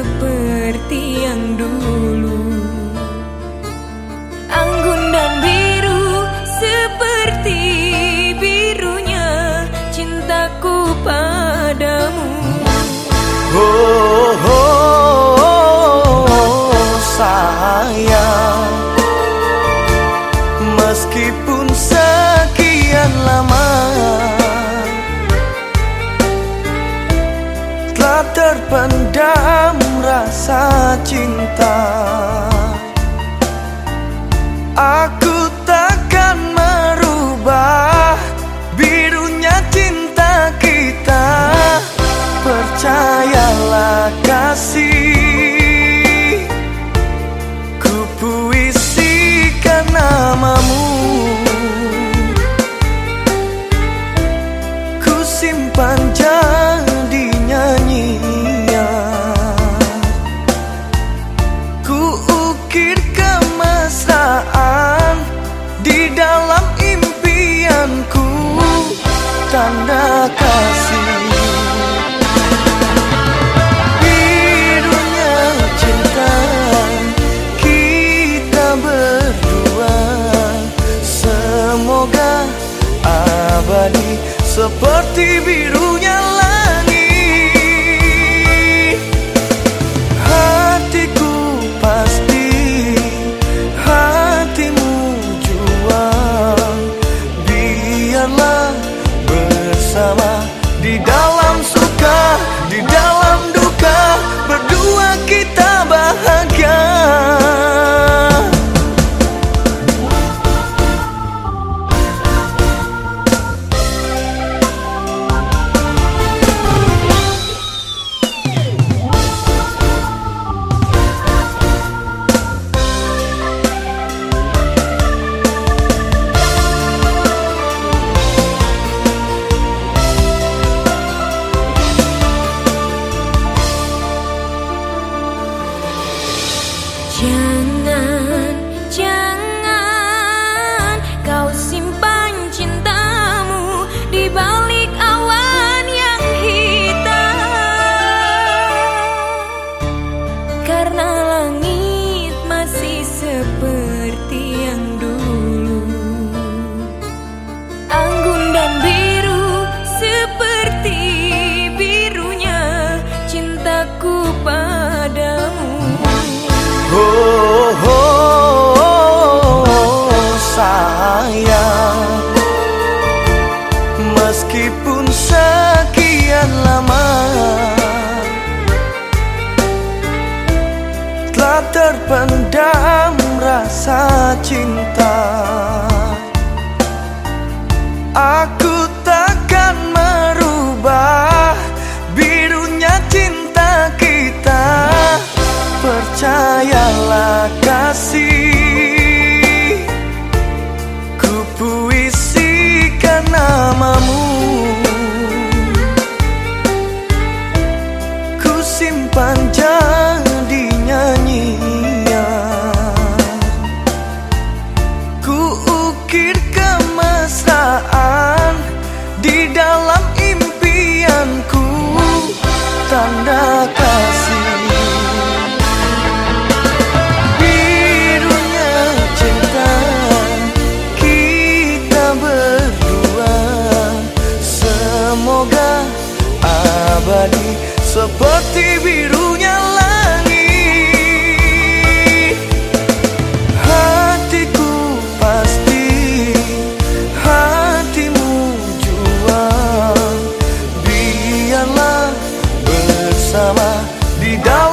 seperti yang dulu Anggun dan biru seperti birunya cintaku padamu oh. Aku takkan merubah birunya cinta kita. Percayalah kasih tanda kasih Hidupnya cinta kita berdua. Semoga abadi seperti birunya. ฉั sayang. Meskipun sekian lama Telah terpendam. bersama di dalam